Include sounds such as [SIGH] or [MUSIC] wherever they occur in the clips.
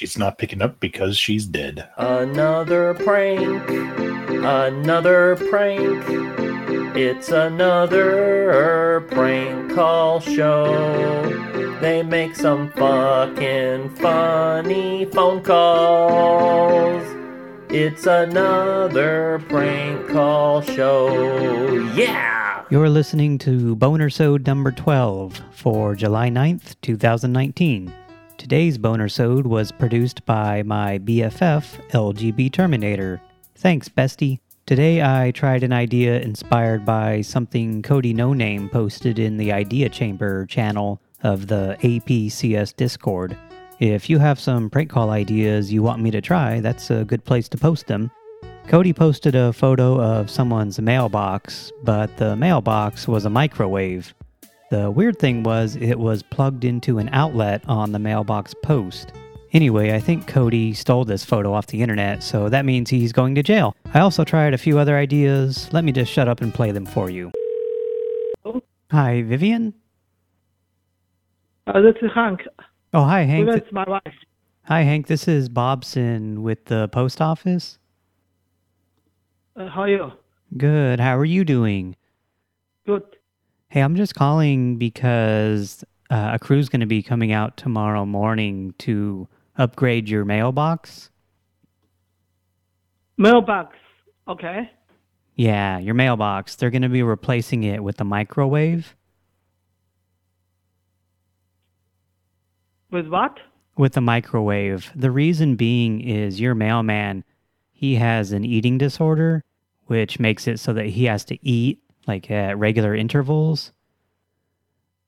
She's not picking up because she's dead. Another prank. Another prank. It's another prank call show. They make some fucking funny phone calls. It's another prank call show. Yeah! You're listening to Boner Sode number 12 for July 9th, 2019. Today's Boner Sode was produced by my BFF, LGB Terminator. Thanks, bestie. Today I tried an idea inspired by something Cody No Name posted in the Idea Chamber channel of the APCS Discord. If you have some prank call ideas you want me to try, that's a good place to post them. Cody posted a photo of someone's mailbox, but the mailbox was a microwave. The weird thing was it was plugged into an outlet on the mailbox post. Anyway, I think Cody stole this photo off the internet, so that means he's going to jail. I also tried a few other ideas. Let me just shut up and play them for you. Hi, Vivian? Uh, this is Hank. Oh, hi, Hank. That's my wife. Hi, Hank. This is Bobson with the post office. Uh, how are you? Good. How are you doing? Good. Hey, I'm just calling because uh, a crew's going to be coming out tomorrow morning to upgrade your mailbox. Mailbox. Okay. Yeah, your mailbox. They're going to be replacing it with a microwave. With what? With a microwave. The reason being is your mailman, he has an eating disorder, which makes it so that he has to eat like at regular intervals.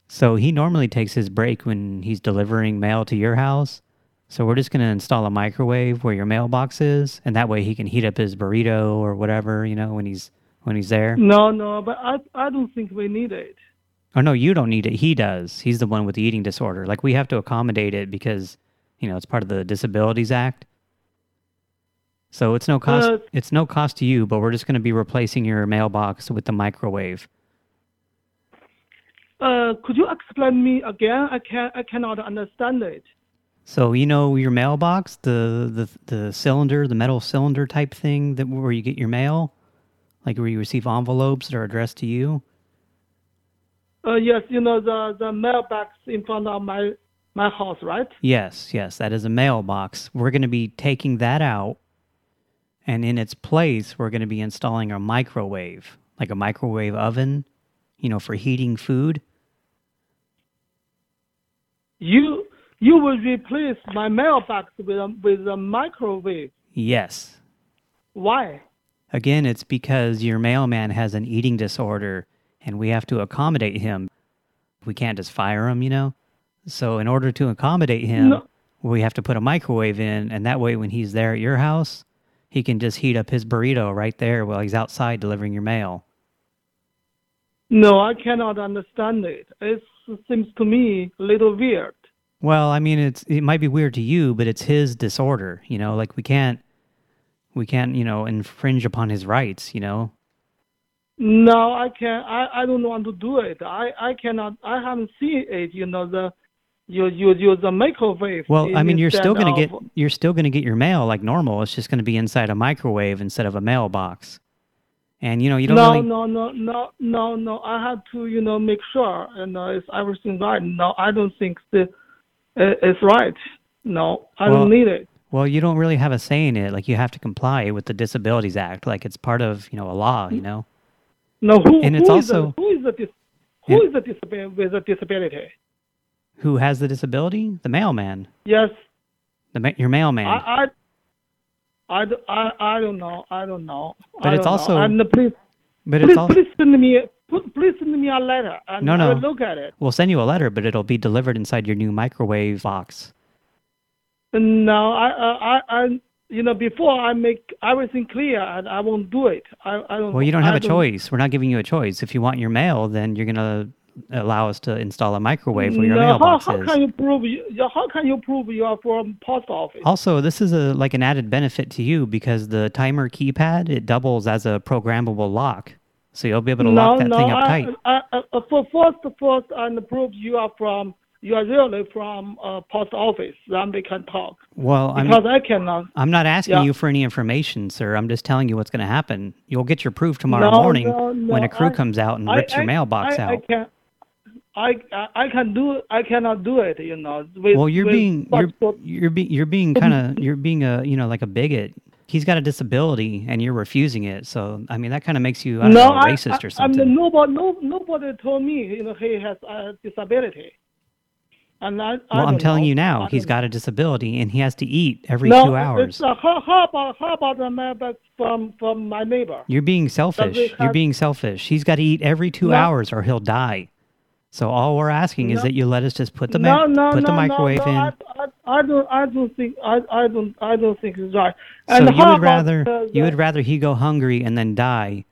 So he normally takes his break when he's delivering mail to your house. So we're just going to install a microwave where your mailbox is, and that way he can heat up his burrito or whatever, you know, when he's when he's there. No, no, but I I don't think we need it. Oh, no, you don't need it. He does. He's the one with the eating disorder. Like, we have to accommodate it because, you know, it's part of the Disabilities Act. So it's no cost. Uh, it's no cost to you, but we're just going to be replacing your mailbox with the microwave. Uh, could you explain me again? I can I cannot understand it. So you know your mailbox, the the the cylinder, the metal cylinder type thing that where you get your mail, like where you receive envelopes that are addressed to you. Uh, yes, you know the the mailbox in front of my my house, right? Yes, yes, that is a mailbox. We're going to be taking that out, and in its place, we're going to be installing a microwave, like a microwave oven, you know, for heating food. You you will replace my mailbox with a, with a microwave. Yes. Why? Again, it's because your mailman has an eating disorder, and we have to accommodate him. We can't just fire him, you know? So in order to accommodate him, No. we have to put a microwave in, and that way when he's there at your house, he can just heat up his burrito right there while he's outside delivering your mail. No, I cannot understand it. It seems to me a little weird. Well, I mean, it's it might be weird to you, but it's his disorder, you know? Like, we can't, we can't, you know, infringe upon his rights, you know? No, I can't. I I don't want to do it. I I cannot. I haven't seen it. You know the, you you use the microwave. Well, I mean, you're still going to get you're still going to get your mail like normal. It's just going to be inside a microwave instead of a mailbox. And you know, you don't no, really no, no, no, no, no. I had to, you know, make sure and uh, is everything right. No, I don't think the uh, it's right. No, I Well- don't need it. well, you don't really have a say in it. Like you have to comply with the Disabilities Act. Like it's part of, you know, a law, you know. No, who And it's who is also- the, who is the who is the disabil- with a disability? Who has the disability? The mailman. Yes, The ma your mailman. I, I, I, I, I don't know. I don't know. But I it's don't also- know. and please, but please, it's all please send me, pl- please send me a letter and No, I no. look at it. we'll send you a letter, but it'll be delivered inside your new microwave box. No, I, I, I, I, you know, before I make everything clear, and I won't do it. I, I don't. Well, you don't have I a choice. We're not giving you a choice. If you want your mail, then you're going to allow us to install a microwave where your no, how, how is. can you prove you? How can you prove you are from post office? Also, this is a like an added benefit to you because the timer keypad it doubles as a programmable lock, so you'll be able to no, lock that no, thing up I, tight. I, I, for first, first, and prove you are from you are really from uh, post office, then we can talk. Well, I'm Because I cannot. I'm not asking Yeah. you for any information, sir. I'm just telling you what's going to happen. You'll get your proof tomorrow No, morning no, no, when a crew I- comes out and I- rips your mailbox I, out. I can. I, I I can do I cannot do it you know with, well, you're being you're you're being you're being kind of you're being a you know like a bigot. He's got a disability and you're refusing it. So I mean that kind of makes you I no, know, racist I, or something. I mean, nobody, no, nobody told me you know he has a disability, and I. Well, I'm telling know. you now, he's got a disability and he has to eat every no, two hours. Uh, how, how about how about the mailbox from from my neighbor? You're being selfish. You're being selfish. He's got to eat every two No. hours or he'll die. So all we're asking is that you let us just put the no, no, put no, the microwave no, no, in. I, I, I don't, I don't think, I, I don't, I don't think it's right. So uh, you would rather the- you would rather he go hungry and then die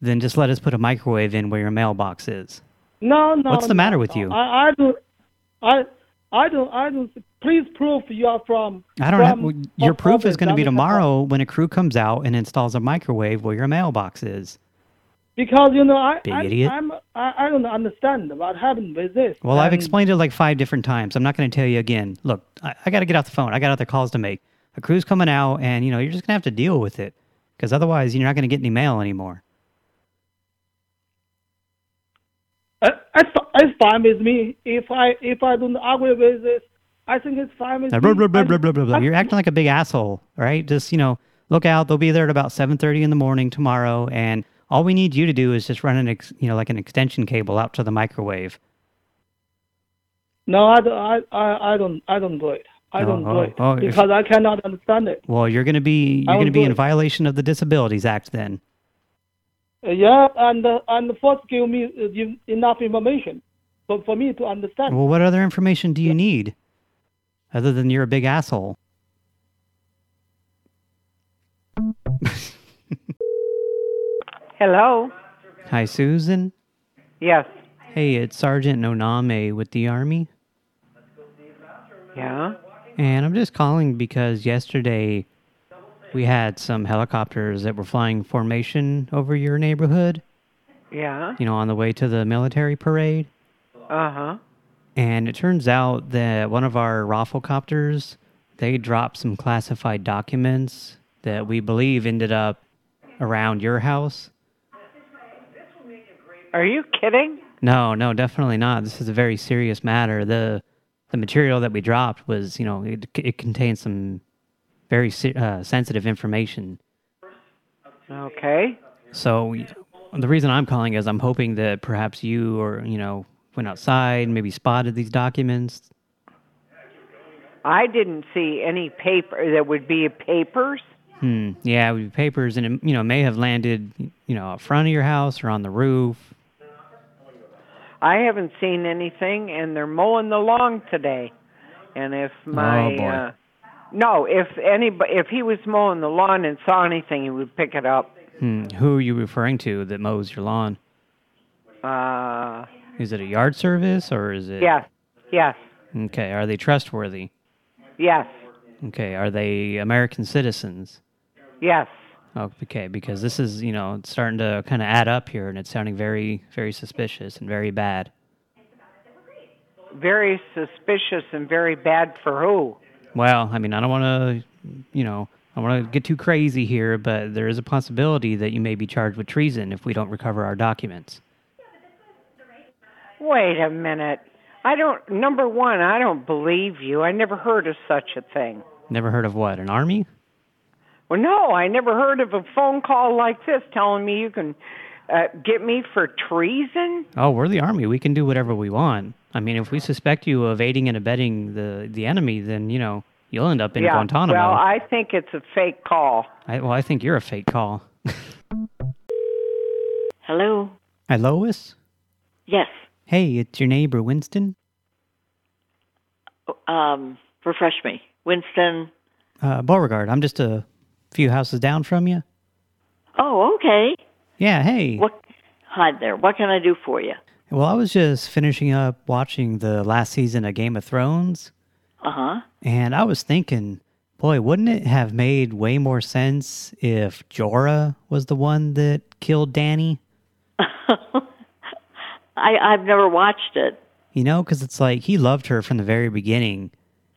than just let us put a microwave in where your mailbox is. No, no. What's the no, matter with no. you? I, I don't, I, I don't, I don't. Please prove you are from. I don't have from well, your proof is going to be tomorrow when a crew comes out and installs a microwave where your mailbox is. Because you know, I, Big I, idiot. I'm, I, I don't understand what happened with this. Well, I've explained it like five different times. I'm not going to tell you again. Look, I, I got to get off the phone. I got other calls to make. A crew's coming out, and you know you're just going to have to deal with it because otherwise you're not going to get any mail anymore. Uh, It's, it's fine with me. If I, if I don't agree with this, I think it's fine with Now, blah, blah, blah, blah, blah, blah, blah. You're acting like a big asshole, right? Just, you know, look out. They'll be there at about 7.30 in the morning tomorrow, and all we need you to do is just run an, ex, you know, like an extension cable out to the microwave. No, I don't. I, I, I don't. I don't do it. I Oh, don't do oh, it oh, if- because I cannot understand it. Well, you're going to be you're going to be in it. violation of the Disabilities Act then. Uh, yeah, and uh, and first give me uh, give enough information for for me to understand. Well, what other information do you need other than you're a big asshole? [LAUGHS] Hello. Hi, Susan. Yes. Hey, it's Sergeant Noname with the Army. Yeah. And I'm just calling because yesterday we had some helicopters that were flying formation over your neighborhood, Yeah. you know, on the way to the military parade. Uh huh. And it turns out that one of our rafflecopters, they dropped some classified documents that we believe ended up around your house. Are you kidding? No, no, definitely not. This is a very serious matter. The the material that we dropped was, you know, it, it contains some very uh, sensitive information. Okay. So the reason I'm calling is I'm hoping that perhaps you or, you know, went outside, and maybe spotted these documents. I didn't see any paper that would be papers. Hmm. Yeah, it would be papers, and it, you know, may have landed, you know, out front of your house or on the roof. I haven't seen anything, and they're mowing the lawn today. And if my Oh, uh, no, if anybody, if he was mowing the lawn and saw anything, he would pick it up. Hmm. Who are you referring to that mows your lawn? Uh, Is it a yard service or is it? yes, yes, Okay. Are they trustworthy? yes, Okay. Are they American citizens? yes. Okay. Because this is, you know, it's starting to kind of add up here, and it's sounding very, very suspicious and very bad. Very suspicious and very bad for who? Well, I mean, I don't want to, you know, I want to get too crazy here, but there is a possibility that you may be charged with treason if we don't recover our documents. Wait a minute. I don't. Number one, I don't believe you. I never heard of such a thing. Never heard of what? An army? Well, no, I never heard of a phone call like this telling me you can uh, get me for treason. Oh, we're the army. We can do whatever we want. I mean, if we suspect you of aiding and abetting the the enemy, then you know you'll end up in yeah. Guantanamo. Well, I think it's a fake call. I, well, I think you're a fake call. [LAUGHS] Hello? Hi, Lois. Yes. Hey, it's your neighbor Winston. Um, refresh me. Winston. Uh, Beauregard. I'm just a few houses down from you. Oh, okay. Yeah. Hey. What? Hi there. What can I do for you? Well, I was just finishing up watching the last season of Game of Thrones. Uh huh. And I was thinking, boy, wouldn't it have made way more sense if Jorah was the one that killed Dany? [LAUGHS] I I've never watched it. You know, because it's like he loved her from the very beginning,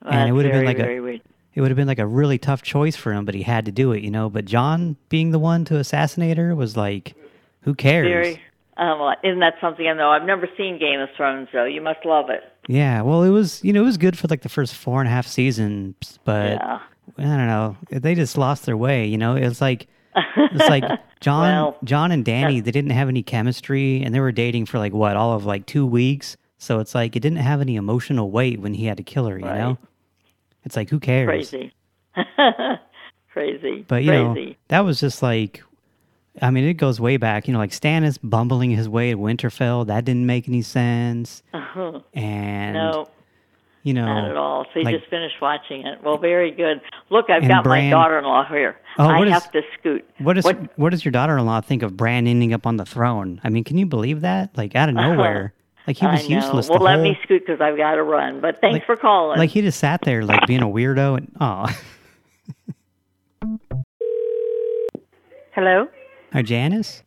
Well, and it would have been like a weird. It would have been like a really tough choice for him, but he had to do it. You know, but Jon being the one to assassinate her was like, who cares? Very. Um, well, isn't that something I know? I've never seen Game of Thrones, though. You must love it. Yeah, well, it was you know it was good for like the first four and a half seasons, but Yeah. I don't know. They just lost their way. You know, it's like it's like [LAUGHS] Jon, Well, Jon and Dany. They didn't have any chemistry, and they were dating for like what all of like two weeks. So it's like it didn't have any emotional weight when he had to kill her. You Right. know, it's like who cares? Crazy. [LAUGHS] Crazy. But you Crazy. know, that was just like, I mean, it goes way back. You know, like Stannis bumbling his way at Winterfell. That didn't make any sense. Uh-huh. And no, you know, not at all. So you like- just finished watching it. Well, very good. Look, I've got Bran- my daughter-in-law here. Oh, I is- have to scoot. What does What- what does your daughter-in-law think of Bran ending up on the throne? I mean, can you believe that? Like out of [LAUGHS] nowhere, like he was useless. Well, let whole, me scoot because I've got to run. But thanks Like- for calling. like he just sat there like being a weirdo and oh, [LAUGHS] Hello? hi Janice.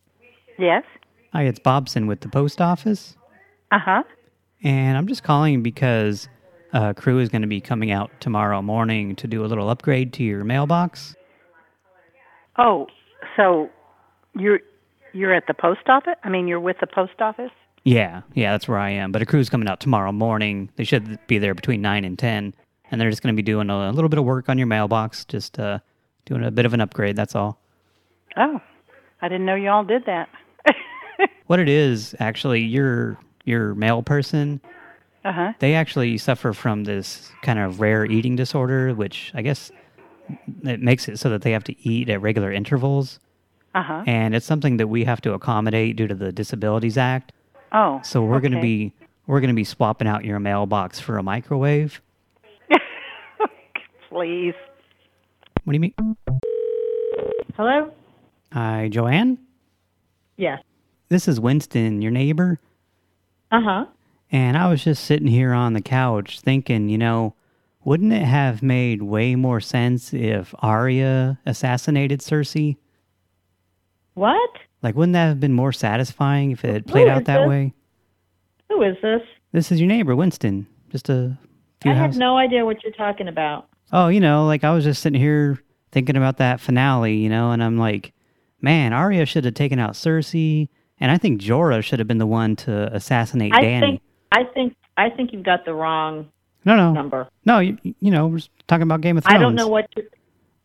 Yes? Hi, it's Bobson with the post office, Uh-huh. and I'm just calling because uh, crew is going to be coming out tomorrow morning to do a little upgrade to your mailbox. Oh, so you're you're at the post office? I mean, you're with the post office? Yeah, yeah, that's where I am. But a crew's coming out tomorrow morning. They should be there between nine and ten, and they're just going to be doing a, little bit of work on your mailbox, just uh, doing a bit of an upgrade. That's all. Oh, I didn't know you all did that. [LAUGHS] What it is, actually, your your mail person, uh-huh. they actually suffer from this kind of rare eating disorder, which I guess it makes it so that they have to eat at regular intervals, Uh-huh. and it's something that we have to accommodate due to the Disabilities Act. Oh. So we're going to be we're going to be swapping out your mailbox for a microwave. [LAUGHS] Please. What do you mean? Hello? Hi, Joanne. Yes. This is Winston, your neighbor. Uh-huh. And I was just sitting here on the couch thinking, you know, wouldn't it have made way more sense if Arya assassinated Cersei? What? Like, wouldn't that have been more satisfying if it had played out that this? way? Who is this? This is your neighbor, Winston. Just a few I have no idea what you're talking about. Oh, you know, like I was just sitting here thinking about that finale, you know, and I'm like, man, Arya should have taken out Cersei, and I think Jorah should have been the one to assassinate I Dany. think I think I think you've got the wrong no, no, number. no. You, you know, we're talking about Game of Thrones. I don't know what you,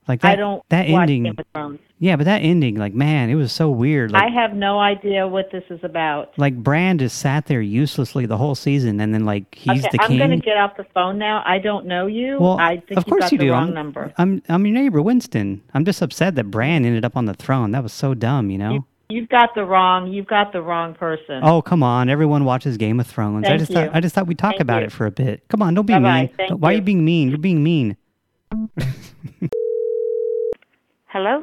Like that. I don't that watch ending. Game of Thrones. Yeah, but that ending, like, man, it was so weird. Like, I have no idea what this is about. like Bran just sat there uselessly the whole season, and then like he's okay, the I'm king. going to get off the phone now. I don't know you. well, I think of you course got you the do. wrong I'm, number. I'm I'm your neighbor, Winston. I'm just upset that Bran ended up on the throne. That was so dumb, you know. You, you've got the wrong. You've got the wrong person. Oh come on! Everyone watches Game of Thrones. I Thank just you. thought I just thought we'd talk Thank about you. it for a bit. Come on, don't be Bye-bye. mean. Thank Why are you being mean? You're being mean. [LAUGHS] Hello?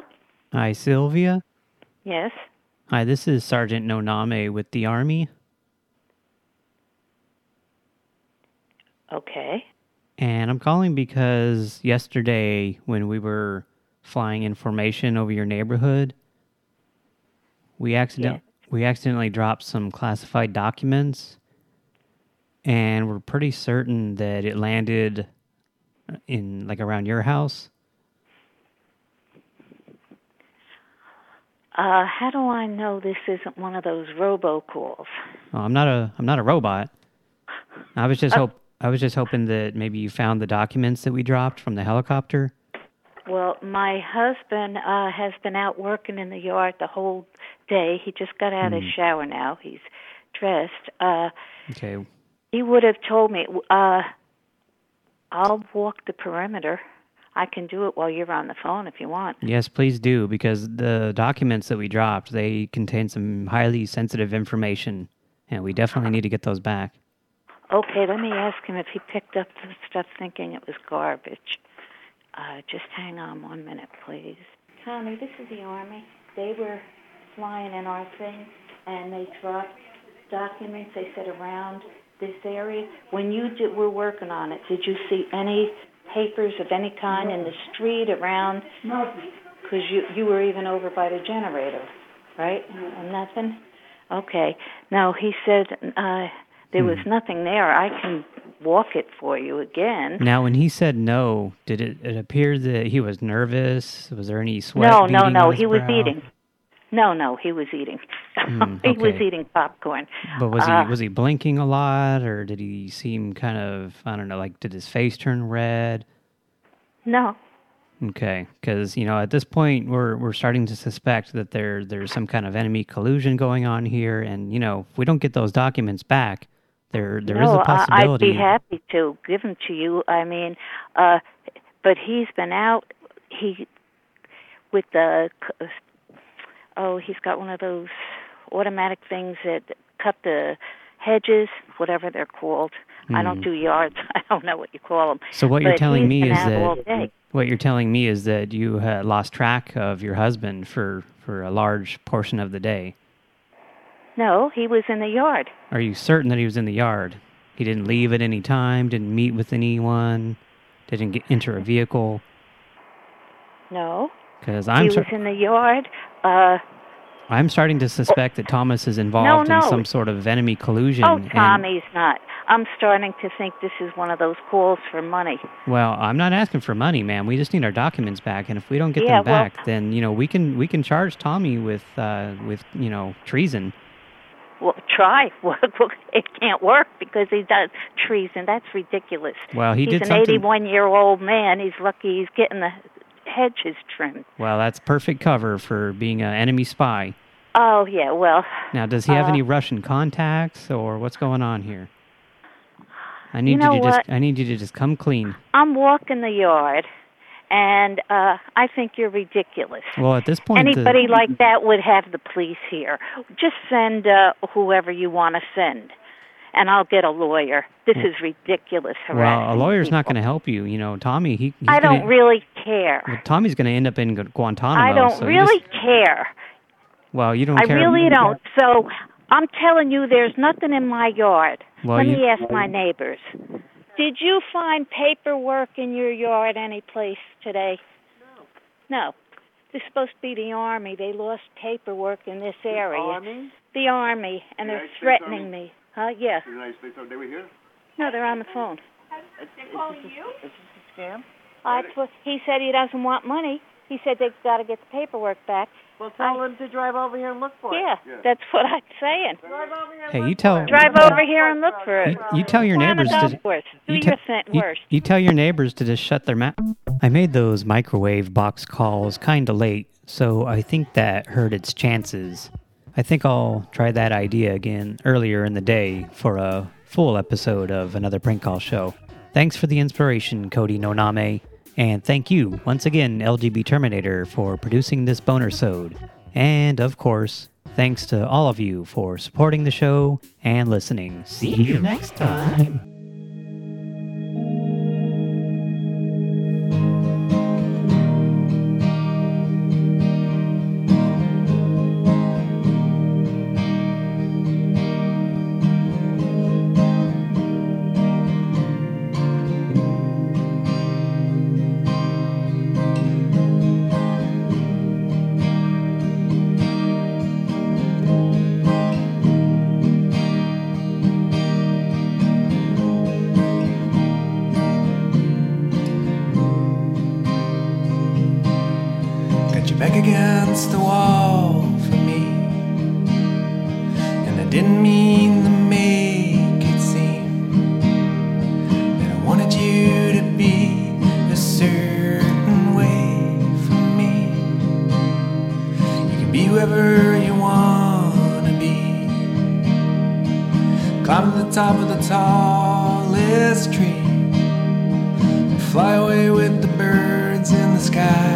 Hi, Sylvia. Yes. Hi, this is Sergeant Noname with the Army, Okay. and I'm calling because yesterday when we were flying information over your neighborhood, we accident we accidentally dropped some classified documents, and we're pretty certain that it landed in like around your house. Uh, how do I know this isn't one of those robocalls? Oh, I'm not a I'm not a robot. I was just hope I was just hoping that maybe you found the documents that we dropped from the helicopter. Well, my husband uh, has been out working in the yard the whole day. He just got out of the shower now. He's dressed. Uh, Okay. he would have told me. Uh, I'll walk the perimeter. I can do it while you're on the phone if you want. Yes, please do because the documents that we dropped, they contain some highly sensitive information and we definitely need to get those back. Okay, let me ask him if he picked up the stuff thinking it was garbage. Uh, just hang on one minute, please. Tommy, this is the Army. They were flying in our thing, and they dropped documents, they said, around this area. When you did, were working on it, did you see any papers of any kind in the street around? Nothing. Because you, you were even over by the generator, right? And nothing? Okay. Now he said uh, There Hmm. was nothing there. I can walk it for you again. Now, when he said no, did it, it appear that he was nervous? Was there any sweat? no, no, no. on his He was eating. No, no, he was eating. Hmm, [LAUGHS] he was eating popcorn. But was Uh, he was he blinking a lot, or did he seem kind of I don't know, like did his face turn red? No. Okay, because you know at this point we're we're starting to suspect that there there's some kind of enemy collusion going on here, and you know if we don't get those documents back, there there is no, a I- I'd possibility. I'd be happy to give them to you. I mean, uh, but he's been out. He with the oh, he's got one of those automatic things that cut the hedges, whatever they're called. I don't Hmm. do yards. [LAUGHS] I don't know what you call them. So what you're telling me is that what you're telling me is that you had lost track of your husband for for a large portion of the day. No, he was in the yard. Are you certain that he was in the yard? He didn't leave at any time, didn't meet with anyone, didn't get, enter a vehicle? No, Because I'm he was in the yard. Uh, I'm starting to suspect that Thomas is involved no. in some sort of enemy collusion. oh, Tommy's not. I'm starting to think this is one of those calls for money. well, I'm not asking for money, man. We just need our documents back, and if we don't get Yeah, them well- back, then you know we can we can charge Tommy with uh, with you know treason. Well, try. [LAUGHS] Well, it can't work because he does treason. That's ridiculous. Well, he he's did an something- 81-year-old man. He's lucky he's getting the hedges trimmed. Well, that's perfect cover for being an enemy spy. Oh yeah. Well, Now, does he have Uh, any Russian contacts, or what's going on here? I need know you to just? I need you to just come clean. I'm walking the yard, and uh I think you're ridiculous. Well, at this point, the- Anybody like that would have the police here. Just send uh, whoever you want to send, and I'll get a lawyer. This is ridiculous well, a harassing lawyer's not going to help you. You know, Tommy. He. He's I don't gonna, really care. well, Tommy's going to end up in Guantanamo. I don't so really just- care. well, you don't I care. really don't. So I'm telling you, there's nothing in my yard. Well, Let you- me ask my neighbors. Did you find paperwork in your yard any place today? No. No. This is supposed to be the army. They lost paperwork in this area. Army? The army, and they're threatening Army? me. Huh? Yeah. The United States, are they were here? No, they're on the phone. Is this a scam? I he said he doesn't want money. He said they've got to get the paperwork back. Well, tell them to drive over here and look for Yeah, it. Yeah, that's what I'm saying. Drive over here. Hey, you tell them. Drive over here and look for it. you, you tell your Go on a neighbors to course. Do you, your te- you- you tell your neighbors to just shut their mouth. I made those microwave box calls kind of late, so I think that hurt its chances. I think I'll try that idea again earlier in the day for a full episode of another prank call show. Thanks for the inspiration, Cody Noname, and thank you once again, LGB Terminator, for producing this boner sode. And of course, thanks to all of you for supporting the show and listening. See you next time. Whoever you want to be. Climb to the top of the tallest tree. And fly away with the birds in the skies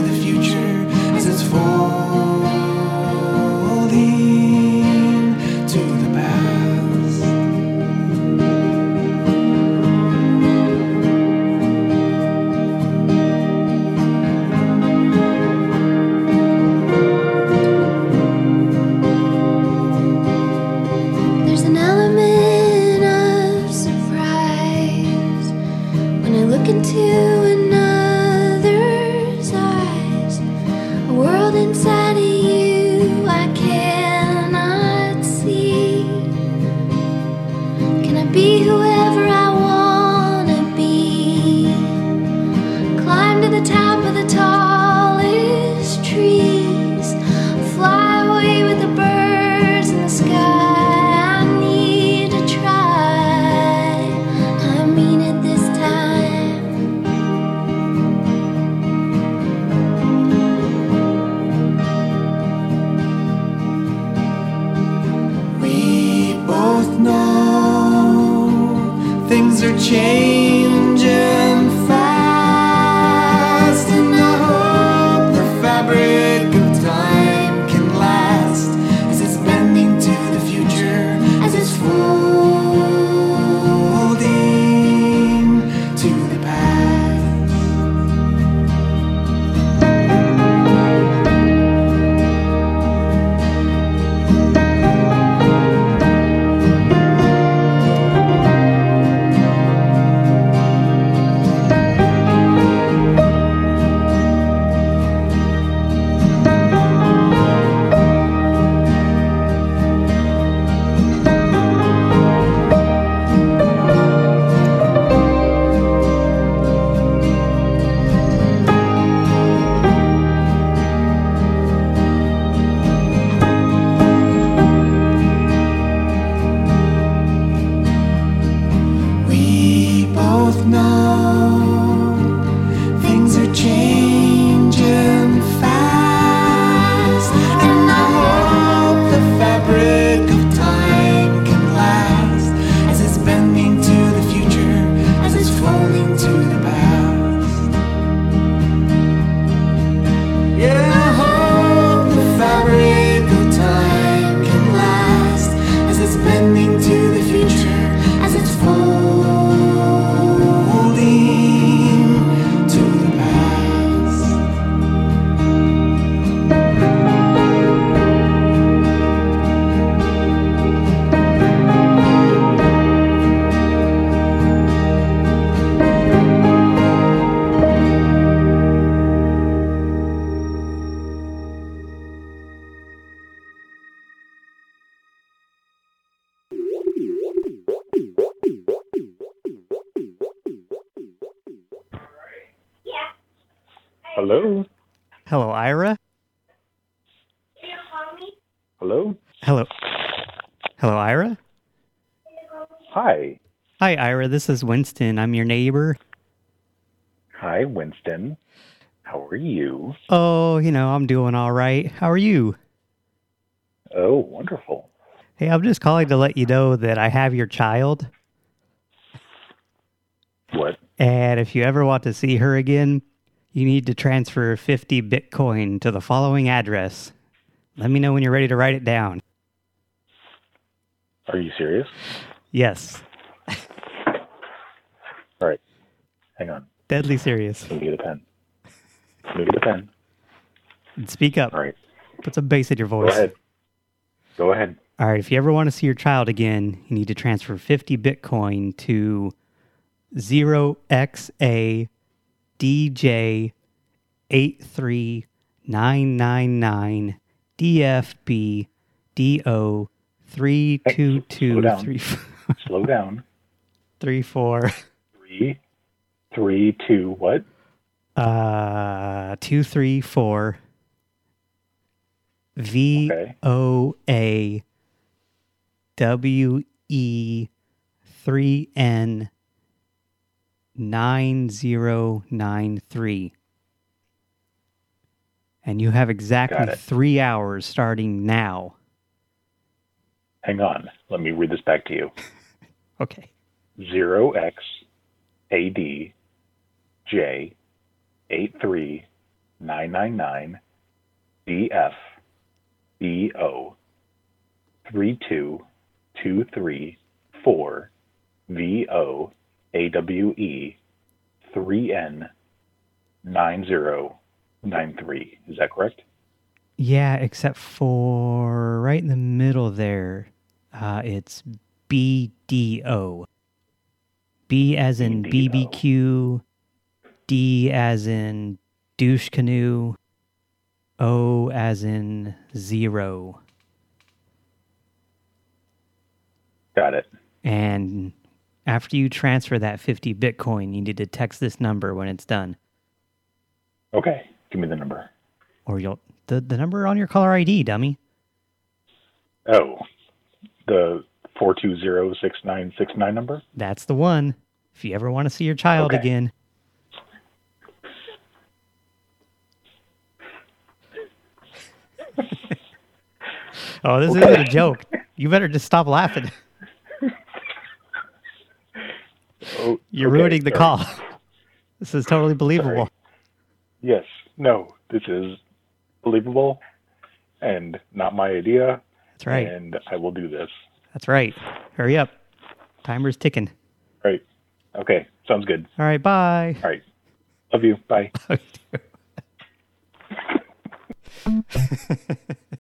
Hello, Ira. Hello? Hello. Hello, Ira. Hi. Hi, Ira. This is Winston. I'm your neighbor. Hi, Winston. How are you? Oh, you know, I'm doing all right. How are you? Oh, wonderful. Hey, I'm just calling to let you know that I have your child. What? And if you ever want to see her again, you need to transfer 50 Bitcoin to the following address. Let me know when you're ready to write it down. Are you serious? Yes. All right. Hang on. Deadly serious. Let me get a pen. Let me get a pen. Speak up. All right. Put some bass in your voice. Go ahead. Go ahead. All right, if you ever want to see your child again, you need to transfer 50 Bitcoin to 0xADJ83999 DFB DO Slow down. 32234. Slow down. Three, four, Three, three, two, what? uh, two, three, four. V O A W E three N nine zero nine three. And you have exactly three hours starting now. Hang on. Let me read this back to you. [LAUGHS] Okay. Zero X A D J eight three nine nine nine D F B O three two two three four V O A W E three N nine zero nine three. Is that correct? Yeah, except for right in the middle there, uh, it's BDO. B as in BBQ, D as in douche canoe, O as in zero. Got it. And after you transfer that 50 Bitcoin, you need to text this number when it's done. Okay. Give me the number. Or you'll... The, the number on your caller ID, dummy. Oh, the four two zero six nine six nine number. That's the one. If you ever want to see your child Okay. again. [LAUGHS] oh, this isn't a joke. You better just stop laughing. [LAUGHS] Oh, You're Okay, ruining the sorry. call. [LAUGHS] This is totally believable. Yes. No, this is believable and not my idea. That's right. And I will do this. That's right. Hurry up. Timer's ticking. Right. Okay. Sounds good. All right, bye. All right. Love you. Bye. [LAUGHS] [LAUGHS]